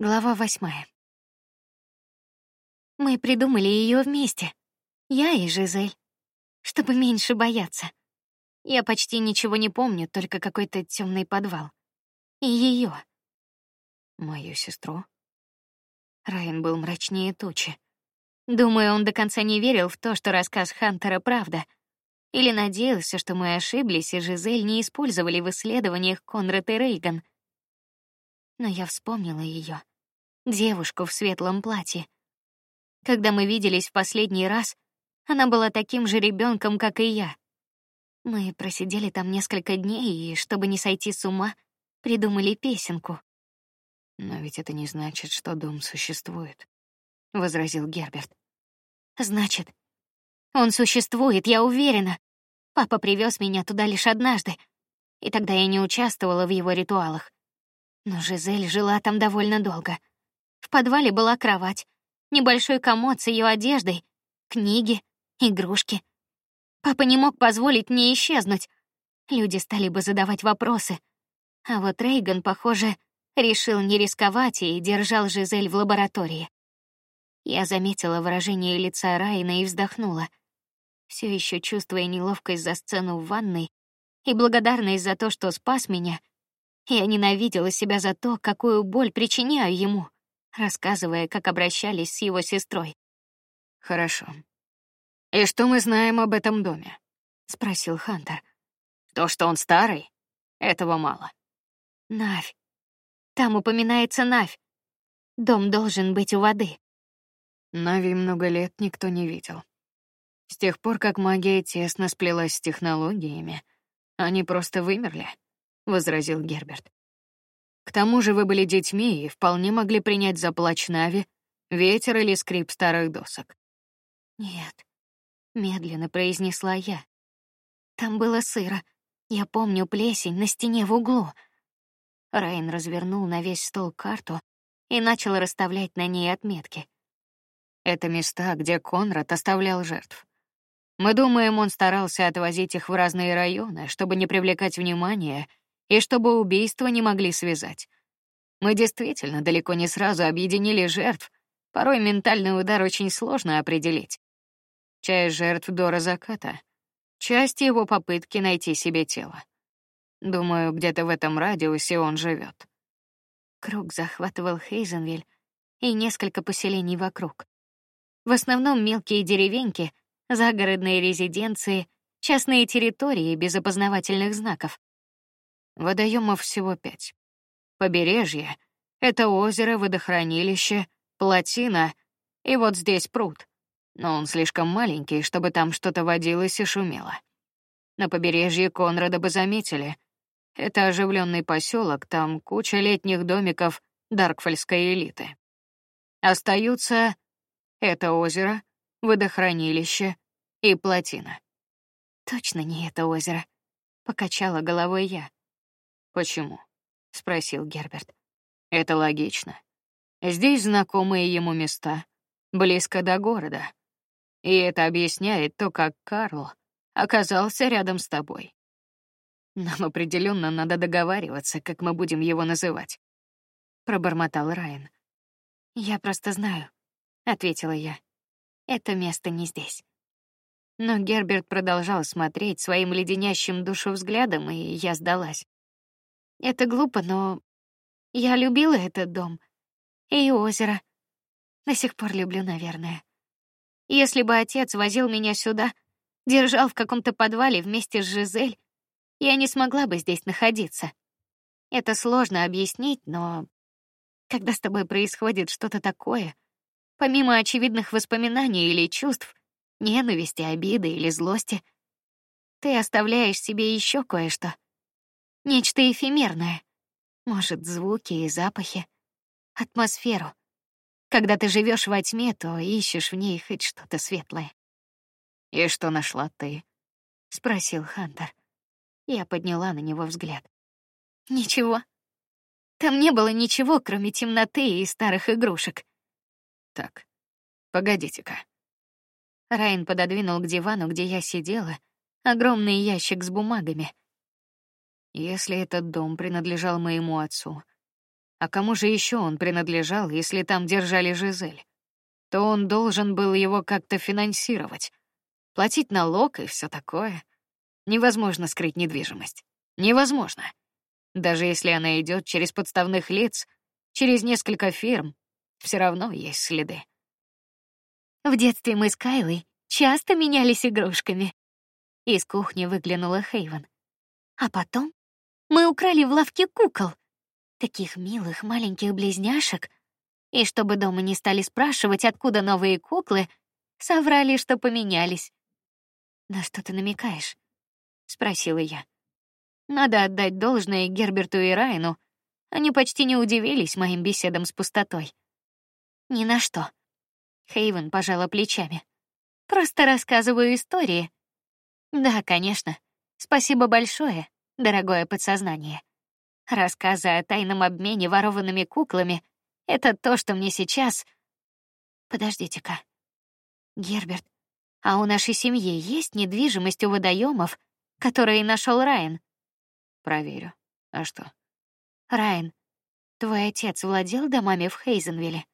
Глава восьмая. Мы придумали ее вместе, я и Жизель, чтобы меньше бояться. Я почти ничего не помню, только какой-то темный подвал. И ее. Мою сестру. Райан был мрачнее тучи. Думаю, он до конца не верил в то, что рассказ Хантера правда, или надеялся, что мы ошиблись и Жизель не использовали в исследованиях Конрад и Рейган. Но я вспомнила ее девушку в светлом платье. Когда мы виделись в последний раз, она была таким же ребенком, как и я. Мы просидели там несколько дней и, чтобы не сойти с ума, придумали песенку. Но ведь это не значит, что дом существует, возразил Герберт. Значит, он существует, я уверена. Папа привез меня туда лишь однажды, и тогда я не участвовала в его ритуалах. Но Жизель жила там довольно долго. В подвале была кровать, небольшой комод с ее одеждой, книги, игрушки. Папа не мог позволить мне исчезнуть. Люди стали бы задавать вопросы. А вот Рейган, похоже, решил не рисковать и держал Жизель в лаборатории. Я заметила выражение лица Райна и вздохнула, все еще чувствуя неловкость за сцену в ванной и благодарность за то, что спас меня. Я ненавидела себя за то, какую боль причиняю ему рассказывая, как обращались с его сестрой. Хорошо. И что мы знаем об этом доме? спросил Хантер. То, что он старый, этого мало. Навь. Там упоминается Навь. Дом должен быть у воды. Нави много лет никто не видел. С тех пор, как магия тесно сплелась с технологиями, они просто вымерли, возразил Герберт. К тому же вы были детьми и вполне могли принять за плач Нави ветер или скрип старых досок. Нет, медленно произнесла я. Там было сыро. Я помню плесень на стене в углу. Райан развернул на весь стол карту и начал расставлять на ней отметки. Это места, где Конрад оставлял жертв. Мы думаем, он старался отвозить их в разные районы, чтобы не привлекать внимания и чтобы убийства не могли связать. Мы действительно далеко не сразу объединили жертв. Порой ментальный удар очень сложно определить. Часть жертв до заката, часть его попытки найти себе тело. Думаю, где-то в этом радиусе он живет. Круг захватывал Хейзенвиль и несколько поселений вокруг. В основном мелкие деревеньки, загородные резиденции, частные территории без опознавательных знаков. Водоемов всего пять. Побережье — это озеро, водохранилище, плотина и вот здесь пруд. Но он слишком маленький, чтобы там что-то водилось и шумело. На побережье Конрада бы заметили. Это оживленный поселок, там куча летних домиков даркфельской элиты. Остаются это озеро, водохранилище и плотина. Точно не это озеро, покачала головой я. Почему? спросил Герберт. Это логично. Здесь знакомые ему места, близко до города. И это объясняет то, как Карл оказался рядом с тобой. Нам определенно надо договариваться, как мы будем его называть. Пробормотал Райан. Я просто знаю, ответила я. Это место не здесь. Но Герберт продолжал смотреть своим леденящим душу взглядом, и я сдалась. Это глупо, но я любила этот дом и озеро. До сих пор люблю, наверное. Если бы отец возил меня сюда, держал в каком-то подвале вместе с Жизель, я не смогла бы здесь находиться. Это сложно объяснить, но когда с тобой происходит что-то такое, помимо очевидных воспоминаний или чувств, ненависти, обиды или злости, ты оставляешь себе еще кое-что Нечто эфемерное. Может, звуки и запахи, атмосферу. Когда ты живешь во тьме, то ищешь в ней хоть что-то светлое. И что нашла ты? спросил Хантер. Я подняла на него взгляд. Ничего. Там не было ничего, кроме темноты и старых игрушек. Так, погодите-ка. Райан пододвинул к дивану, где я сидела, огромный ящик с бумагами. Если этот дом принадлежал моему отцу, А кому же еще он принадлежал, если там держали Жизель? То он должен был его как-то финансировать, платить налог и все такое. Невозможно скрыть недвижимость. Невозможно. Даже если она идет через подставных лиц, через несколько фирм, все равно есть следы. В детстве мы с Кайлой часто менялись игрушками. Из кухни выглянула Хейвен. А потом мы украли в лавке кукол, таких милых маленьких близняшек, и чтобы дома не стали спрашивать, откуда новые куклы, соврали, что поменялись. На что ты намекаешь? спросила я. Надо отдать должное Герберту и Райну. Они почти не удивились моим беседам с пустотой. Ни на что. Хейвен пожала плечами. Просто рассказываю истории. Да, конечно. Спасибо большое, дорогое подсознание. Рассказы о тайном обмене ворованными куклами — это то, что мне сейчас. Подождите-ка, Герберт, а у нашей семьи есть недвижимость у водоемов, которые нашел Райан? Проверю. А что? Райан, твой отец владел домами в Хейзенвилле?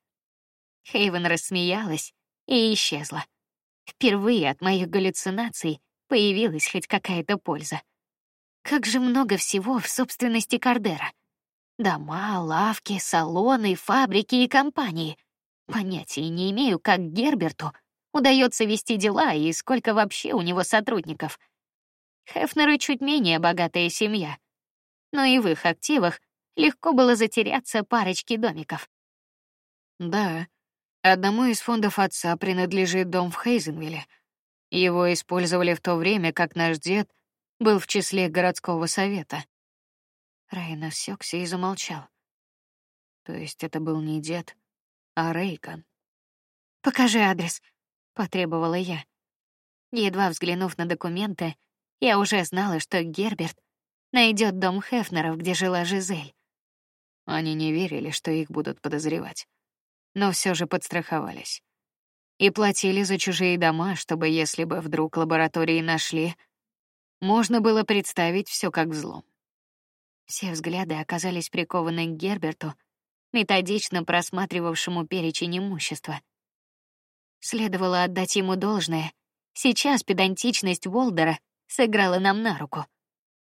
Хейвен рассмеялась и исчезла. Впервые от моих галлюцинаций появилась хоть какая-то польза. Как же много всего в собственности Кардера. Дома, лавки, салоны, фабрики и компании. Понятия не имею, как Герберту удается вести дела и сколько вообще у него сотрудников. Хефнеры чуть менее богатая семья, но и в их активах легко было затеряться парочке домиков. Да, одному из фондов отца принадлежит дом в Хейзенвилле. Его использовали в то время, как наш дед был в числе городского совета. Райан осекся и замолчал. То есть это был не дед, а Рейган. Покажи адрес, потребовала я. Едва взглянув на документы, я уже знала, что Герберт найдет дом Хефнеров, где жила Жизель. Они не верили, что их будут подозревать, но все же подстраховались и платили за чужие дома, чтобы, если бы вдруг лаборатории нашли, можно было представить все как взлом. Все взгляды оказались прикованы к Герберту, методично просматривавшему перечень имущества. Следовало отдать ему должное. Сейчас педантичность Волдера сыграла нам на руку.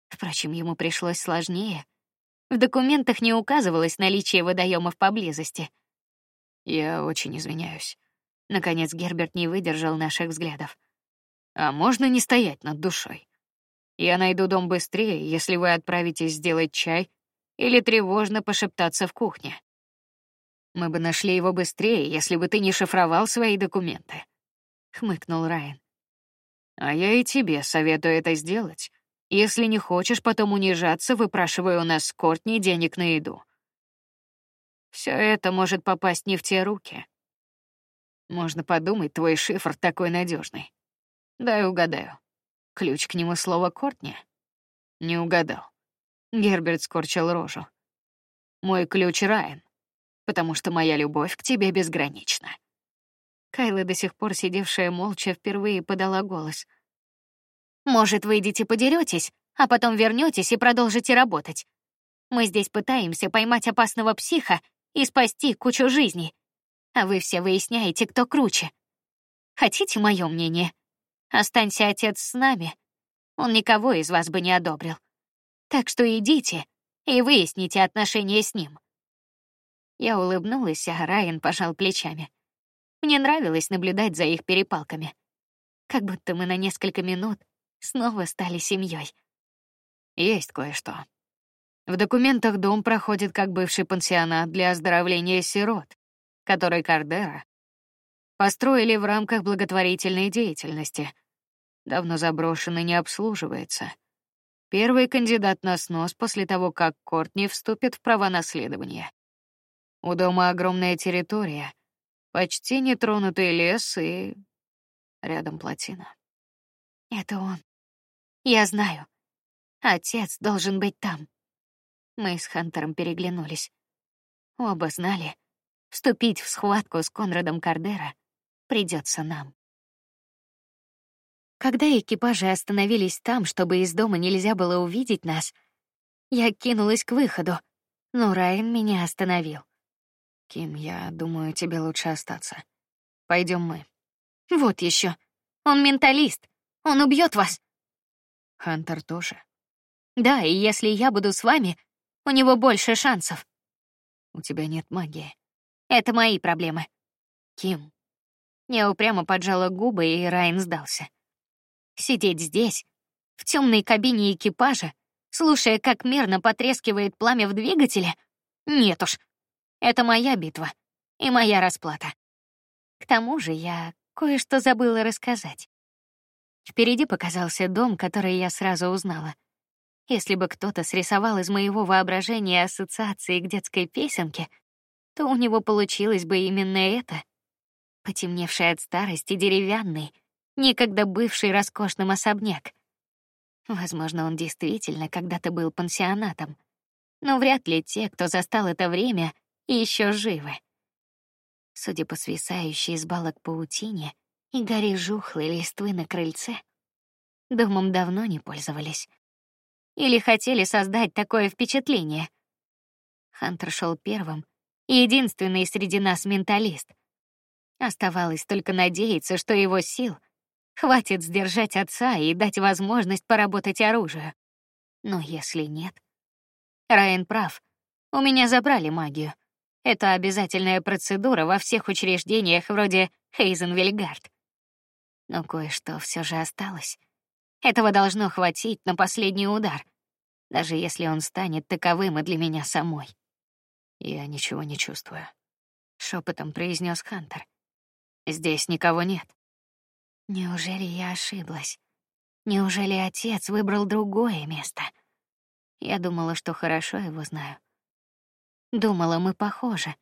Впрочем, ему пришлось сложнее. В документах не указывалось наличие водоемов поблизости. Я очень извиняюсь. Наконец Герберт не выдержал наших взглядов. А можно не стоять над душой? Я найду дом быстрее, если вы отправитесь сделать чай или тревожно пошептаться в кухне. Мы бы нашли его быстрее, если бы ты не шифровал свои документы, хмыкнул Райан. А я и тебе советую это сделать, если не хочешь потом унижаться, выпрашивая у нас с Кортни денег на еду. Все это может попасть не в те руки. Можно подумать, твой шифр такой надежный. Дай угадаю. Ключ к нему слово Кортни? Не угадал. Герберт скорчил рожу. Мой ключ Райан, потому что моя любовь к тебе безгранична. Кайла, до сих пор сидевшая молча, впервые подала голос. Может, выйдете подеретесь, а потом вернетесь и продолжите работать. Мы здесь пытаемся поймать опасного психа и спасти кучу жизней, а вы все выясняете, кто круче. Хотите мое мнение? Останься отец с нами, он никого из вас бы не одобрил. Так что идите и выясните отношения с ним. Я улыбнулась, а Райан пожал плечами. Мне нравилось наблюдать за их перепалками, как будто мы на несколько минут снова стали семьей. Есть кое-что. В документах дом проходит как бывший пансионат для оздоровления сирот, который Кардера построили в рамках благотворительной деятельности. Давно заброшен и не обслуживается. Первый кандидат на снос после того, как Кортни вступит в права наследования. У дома огромная территория, почти нетронутый лес и рядом плотина. Это он. Я знаю. Отец должен быть там. Мы с Хантером переглянулись. Оба знали, вступить в схватку с Конрадом Кардера придется нам. Когда экипажи остановились там, чтобы из дома нельзя было увидеть нас, я кинулась к выходу, Но Райан меня остановил. Ким, я думаю, тебе лучше остаться. Пойдем мы. Вот еще. Он менталист. Он убьет вас. Хантер тоже. Да, и если я буду с вами, у него больше шансов. У тебя нет магии. Это мои проблемы. Ким. Я упрямо поджала губы, и Райан сдался. Сидеть здесь, в темной кабине экипажа, слушая, как мерно потрескивает пламя в двигателе, нет уж. Это моя битва и моя расплата. К тому же я кое-что забыла рассказать. Впереди показался дом, который я сразу узнала. Если бы кто-то срисовал из моего воображения ассоциации к детской песенке, то у него получилось бы именно это. Потемневший от старости деревянный, некогда бывший роскошным особняк. Возможно, он действительно когда-то был пансионатом, но вряд ли те, кто застал это время, еще живы. Судя по свисающей из балок паутине и горе жухлой листвы на крыльце, домом давно не пользовались. Или хотели создать такое впечатление. Хантер шел первым, единственный среди нас менталист. Оставалось только надеяться, что его сил хватит сдержать отца и дать возможность поработать оружие. Но если нет, Райан прав. У меня забрали магию. Это обязательная процедура во всех учреждениях вроде Хейзенвельгард. Но кое-что все же осталось. Этого должно хватить на последний удар, даже если он станет таковым и для меня самой. Я ничего не чувствую, шепотом произнес Хантер. Здесь никого нет. Неужели я ошиблась? Неужели отец выбрал другое место? Я думала, что хорошо его знаю. Думала, мы похожи.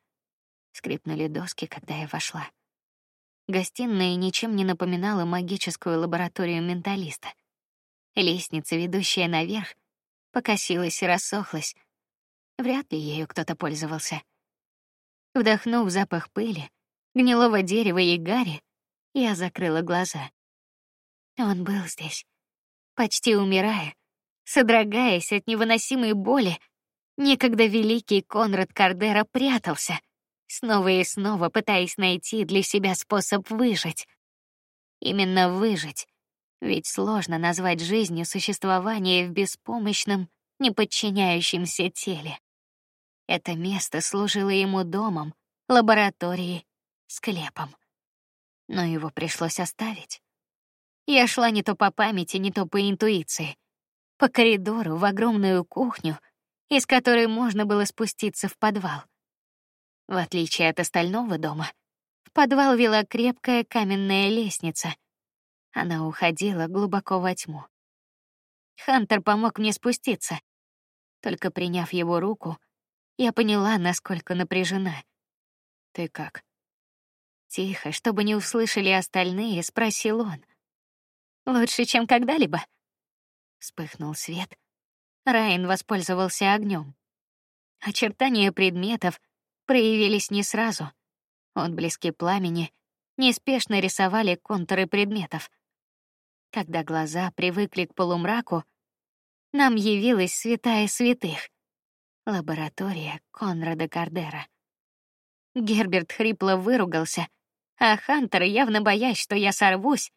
Скрипнули доски, когда я вошла. Гостиная ничем не напоминала магическую лабораторию менталиста. Лестница, ведущая наверх, покосилась и рассохлась. Вряд ли ею кто-то пользовался. Вдохнув запах пыли, гнилого дерева и гари, я закрыла глаза. Он был здесь, почти умирая, содрогаясь от невыносимой боли. Некогда великий Конрад Кардера прятался, снова и снова пытаясь найти для себя способ выжить. Именно выжить, ведь сложно назвать жизнью существование в беспомощном, неподчиняющемся теле. Это место служило ему домом, лабораторией, склепом но его пришлось оставить. Я шла не то по памяти, не то по интуиции, по коридору в огромную кухню, из которой можно было спуститься в подвал. В отличие от остального дома, в подвал вела крепкая каменная лестница. Она уходила глубоко во тьму. Хантер помог мне спуститься. Только приняв его руку, я поняла, насколько напряжена. Ты как? Тихо, чтобы не услышали остальные, спросил он. Лучше, чем когда-либо. Вспыхнул свет. Райан воспользовался огнем. Очертания предметов проявились не сразу. Отблески пламени неспешно рисовали контуры предметов. Когда глаза привыкли к полумраку, нам явилась святая святых — лаборатория Конрада Кардера. Герберт хрипло выругался, а Хантер, явно боясь, что я сорвусь,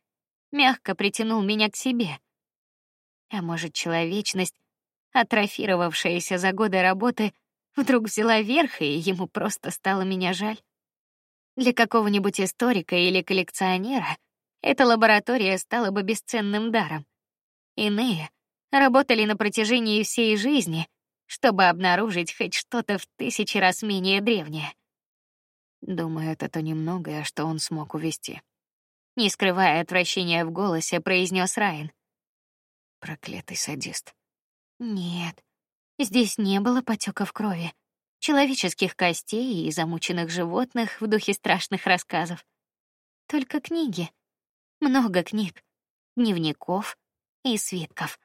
мягко притянул меня к себе. А может, человечность, атрофировавшаяся за годы работы, вдруг взяла верх, и ему просто стало меня жаль. Для какого-нибудь историка или коллекционера эта лаборатория стала бы бесценным даром. Иные работали на протяжении всей жизни, чтобы обнаружить хоть что-то в тысячи раз менее древнее. Думаю, это то немногое, что он смог увести. Не скрывая отвращения в голосе, произнес Райан. Проклятый садист. Нет, здесь не было потеков крови, человеческих костей и замученных животных в духе страшных рассказов. Только книги, много книг, дневников и свитков,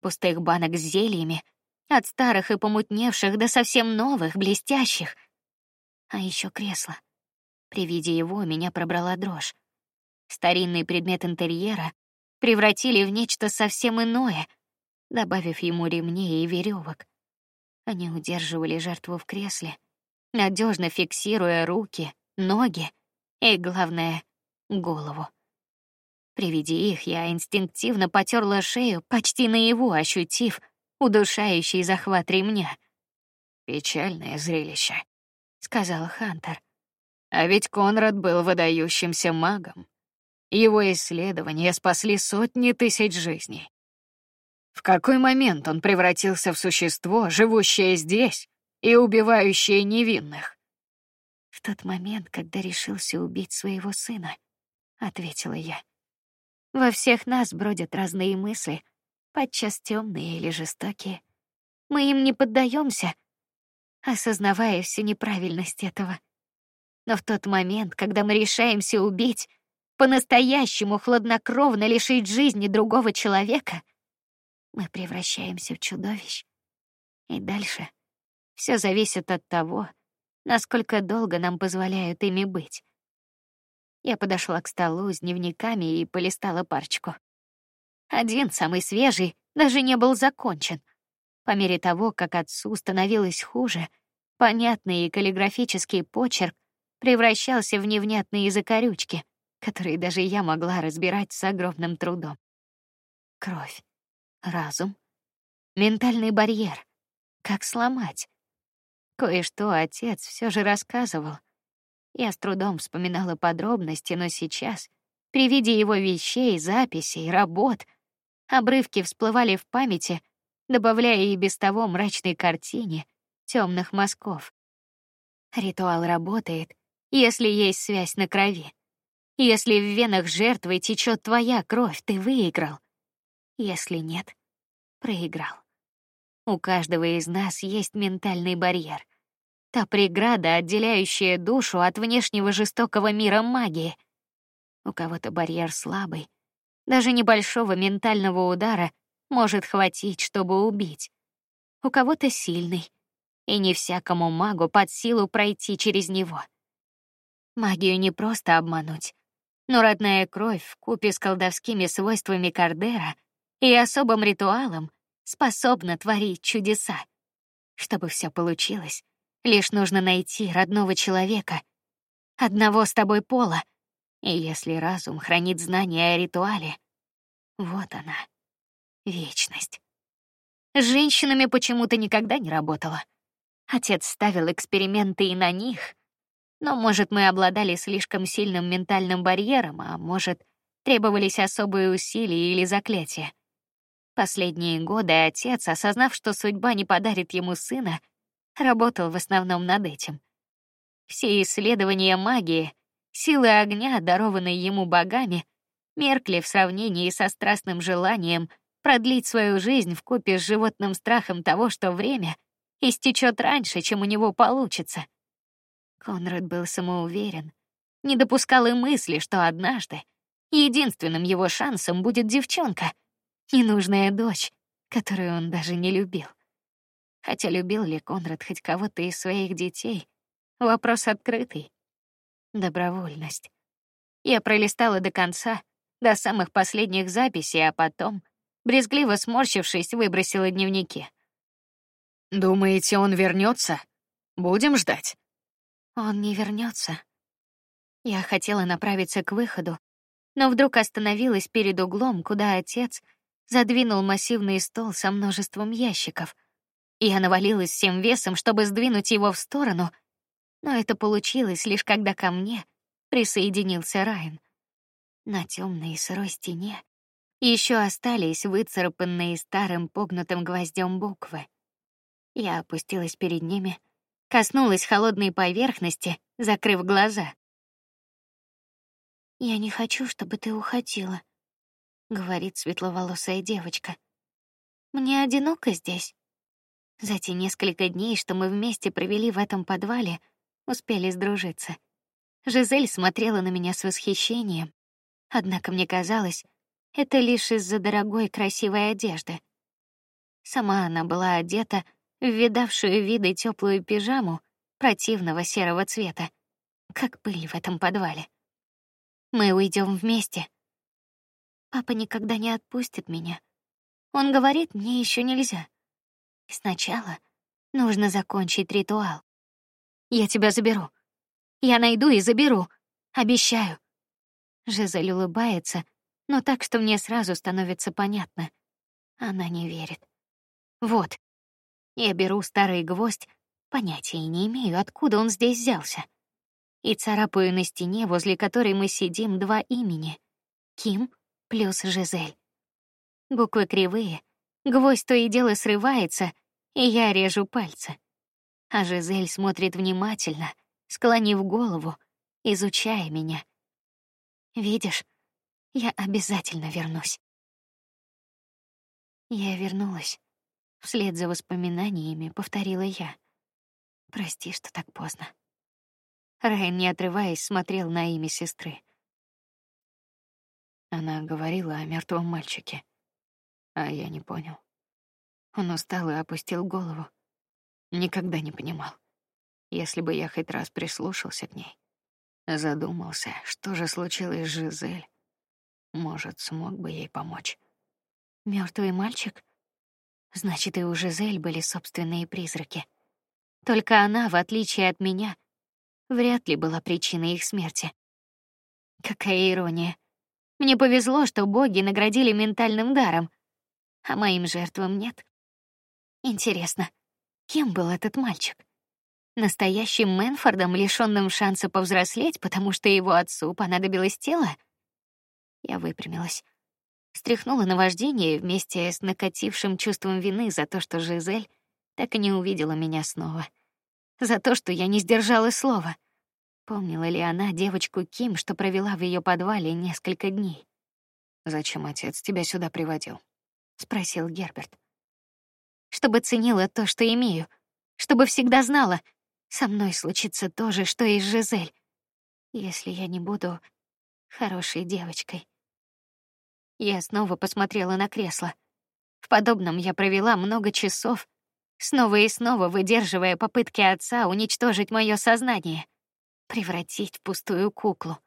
пустых банок с зельями, от старых и помутневших до совсем новых, блестящих — а еще кресло. При виде его меня пробрала дрожь. Старинный предмет интерьера превратили в нечто совсем иное, добавив ему ремней и веревок. Они удерживали жертву в кресле, надежно фиксируя руки, ноги и, главное, голову. При виде их я инстинктивно потерла шею, почти наяву ощутив удушающий захват ремня. Печальное зрелище, сказал Хантер. А ведь Конрад был выдающимся магом. Его исследования спасли сотни тысяч жизней. В какой момент он превратился в существо, живущее здесь и убивающее невинных? В тот момент, когда решился убить своего сына, ответила я. Во всех нас бродят разные мысли, подчас темные или жестокие. Мы им не поддаемся, осознавая всю неправильность этого. Но в тот момент, когда мы решаемся убить, по-настоящему хладнокровно лишить жизни другого человека, мы превращаемся в чудовищ. И дальше все зависит от того, насколько долго нам позволяют ими быть. Я подошла к столу с дневниками и полистала парочку. Один, самый свежий, даже не был закончен. По мере того, как отцу становилось хуже, понятный и каллиграфический почерк превращался в невнятные закорючки, которые даже я могла разбирать с огромным трудом. Кровь, разум, ментальный барьер. Как сломать? Кое-что отец все же рассказывал. Я с трудом вспоминала подробности, но сейчас, при виде его вещей, записей, работ, обрывки всплывали в памяти, добавляя и без того мрачной картине темных мазков. Ритуал работает, если есть связь на крови. Если в венах жертвы течет твоя кровь, ты выиграл. Если нет, проиграл. У каждого из нас есть ментальный барьер. Та преграда, отделяющая душу от внешнего жестокого мира магии. У кого-то барьер слабый. Даже небольшого ментального удара может хватить, чтобы убить. У кого-то сильный, и не всякому магу под силу пройти через него. Магию не просто обмануть, но родная кровь в купе с колдовскими свойствами Кардера и особым ритуалом способна творить чудеса. Чтобы все получилось, лишь нужно найти родного человека, одного с тобой пола. И если разум хранит знания о ритуале, вот она, вечность. С женщинами почему-то никогда не работала. Отец ставил эксперименты и на них, но, может, мы обладали слишком сильным ментальным барьером, а может, требовались особые усилия или заклятия. Последние годы отец, осознав, что судьба не подарит ему сына, работал в основном над этим. Все исследования магии, силы огня, дарованные ему богами, меркли в сравнении со страстным желанием продлить свою жизнь в купе с животным страхом того, что время истечет раньше, чем у него получится. Конрад был самоуверен, не допускал и мысли, что однажды единственным его шансом будет девчонка, ненужная дочь, которую он даже не любил. Хотя любил ли Конрад хоть кого-то из своих детей, вопрос открытый. Добровольность. Я пролистала до конца, до самых последних записей, а потом, брезгливо сморщившись, выбросила дневники. Думаете, он вернется? Будем ждать. Он не вернется. Я хотела направиться к выходу, но вдруг остановилась перед углом, куда отец задвинул массивный стол со множеством ящиков. Я навалилась всем весом, чтобы сдвинуть его в сторону, но это получилось лишь когда ко мне присоединился Райан. На темной и сырой стене еще остались выцарапанные старым погнутым гвоздем буквы. Я опустилась перед ними, коснулась холодной поверхности, закрыв глаза. Я не хочу, чтобы ты уходила, говорит светловолосая девочка. Мне одиноко здесь. За те несколько дней, что мы вместе провели в этом подвале, успели сдружиться. Жизель смотрела на меня с восхищением, однако мне казалось, это лишь из-за дорогой красивой одежды. Сама она была одета в видавшую виды теплую пижаму противного серого цвета, как пыль в этом подвале. Мы уйдем вместе. Папа никогда не отпустит меня. Он говорит, мне еще нельзя. Сначала Нужно закончить ритуал. Я тебя заберу. Я найду и заберу. Обещаю. Жизель улыбается, но так, что мне сразу становится понятно. Она не верит. Вот. Я беру старый гвоздь, понятия не имею, откуда он здесь взялся. И царапаю на стене, возле которой мы сидим, два имени: Ким плюс Жизель. Буквы кривые, гвоздь то и дело срывается, и я режу пальцы. А Жизель смотрит внимательно, склонив голову, изучая меня. Видишь, я обязательно вернусь. Я вернулась. Вслед за воспоминаниями повторила я. Прости, что так поздно. Райан, не отрываясь, смотрел на имя сестры. Она говорила о мертвом мальчике, а я не понял. Он устал и опустил голову. Никогда не понимал. Если бы я хоть раз прислушался к ней, задумался, что же случилось с Жизель, может, смог бы ей помочь. Мертвый мальчик? Значит, и у Жизель были собственные призраки. Только она, в отличие от меня, вряд ли была причиной их смерти. Какая ирония. Мне повезло, что боги наградили ментальным даром, а моим жертвам нет. Интересно, кем был этот мальчик? Настоящим Мэнфордом, лишённым шанса повзрослеть, потому что его отцу понадобилось тело? Я выпрямилась, стряхнула наваждение вместе с накатившим чувством вины за то, что Жизель так и не увидела меня снова, за то, что я не сдержала слова. Помнила ли она девочку Ким, что провела в ее подвале несколько дней? Зачем отец тебя сюда приводил? спросил Герберт. Чтобы ценила то, что имею, чтобы всегда знала, со мной случится то же, что и с Жизель, если я не буду хорошей девочкой. Я снова посмотрела на кресло. В подобном я провела много часов, снова и снова выдерживая попытки отца уничтожить мое сознание превратить в пустую куклу.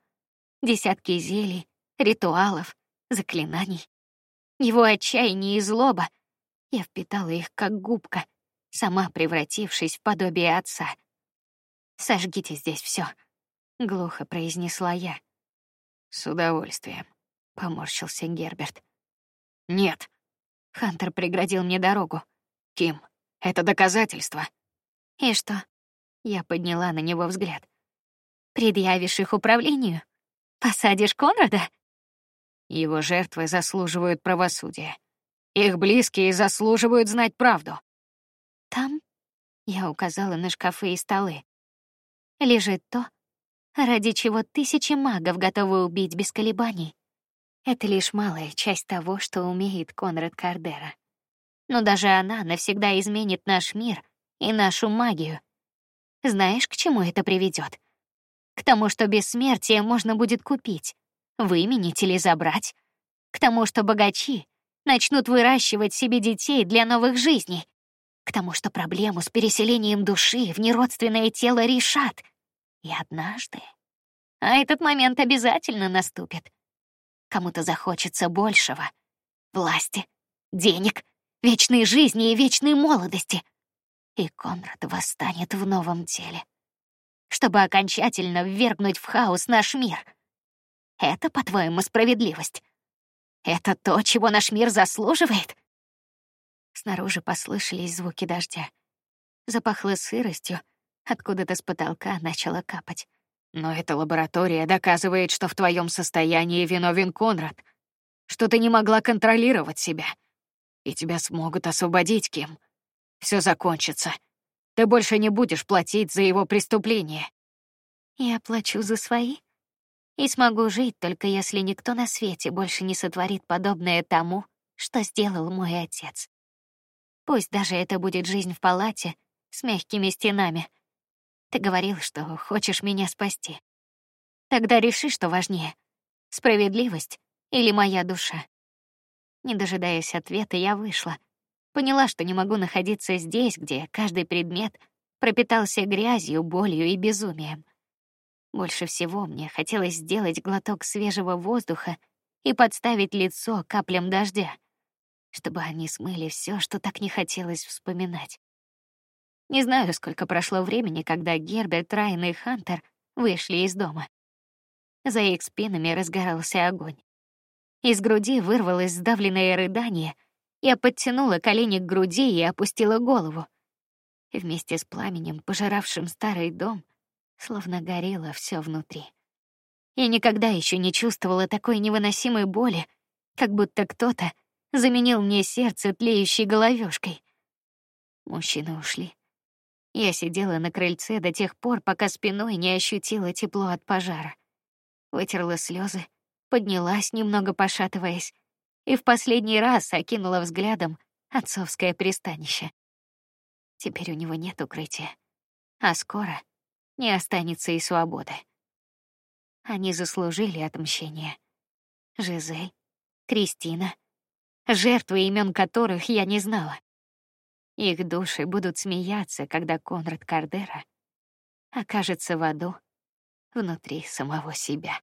Десятки зелий, ритуалов, заклинаний. Его отчаяние и злоба. Я впитала их как губка, сама превратившись в подобие отца. Сожгите здесь все, глухо произнесла я. С удовольствием, поморщился Герберт. Нет. Хантер преградил мне дорогу. Ким, это доказательство. И что? Я подняла на него взгляд. Предъявишь их управлению? Посадишь Конрада? Его жертвы заслуживают правосудия. Их близкие заслуживают знать правду. Там, я указала на шкафы и столы, лежит то, ради чего тысячи магов готовы убить без колебаний. Это лишь малая часть того, что умеет Конрад Кардера. Но даже она навсегда изменит наш мир и нашу магию. Знаешь, к чему это приведет? к тому, что бессмертие можно будет купить, выменить или забрать, к тому, что богачи начнут выращивать себе детей для новых жизней, к тому, что проблему с переселением души в неродственное тело решат. И однажды, а этот момент обязательно наступит. Кому-то захочется большего: власти, денег, вечной жизни и вечной молодости. И Конрад восстанет в новом теле чтобы окончательно ввергнуть в хаос наш мир. Это, по-твоему, справедливость? Это то, чего наш мир заслуживает? Снаружи послышались звуки дождя. Запахло сыростью, откуда-то с потолка начало капать. Но эта лаборатория доказывает, что в твоем состоянии виновен Конрад, что ты не могла контролировать себя, и тебя смогут освободить, Ким. Все закончится. Ты больше не будешь платить за его преступления. Я плачу за свои и смогу жить только если никто на свете больше не сотворит подобное тому, что сделал мой отец. Пусть даже это будет жизнь в палате с мягкими стенами. Ты говорил, что хочешь меня спасти. Тогда реши, что важнее: справедливость или моя душа. Не дожидаясь ответа, я вышла Поняла, что не могу находиться здесь, где каждый предмет пропитался грязью, болью и безумием. Больше всего мне хотелось сделать глоток свежего воздуха и подставить лицо каплям дождя, чтобы они смыли все, что так не хотелось вспоминать. Не знаю, сколько прошло времени, когда Герберт, Райан и Хантер вышли из дома. За их спинами разгорался огонь. Из груди вырвалось сдавленное рыдание. Я подтянула колени к груди и опустила голову. Вместе с пламенем, пожиравшим старый дом, словно горело все внутри. Я никогда еще не чувствовала такой невыносимой боли, как будто кто-то заменил мне сердце тлеющей головешкой. Мужчины ушли. Я сидела на крыльце до тех пор, пока спиной не ощутила тепло от пожара. Вытерла слезы, поднялась, немного пошатываясь, и в последний раз окинула взглядом отцовское пристанище. Теперь у него нет укрытия, а скоро не останется и свободы. Они заслужили отмщение. Жизель, Кристина, жертвы имен которых я не знала. Их души будут смеяться, когда Конрад Кардера окажется в аду внутри самого себя.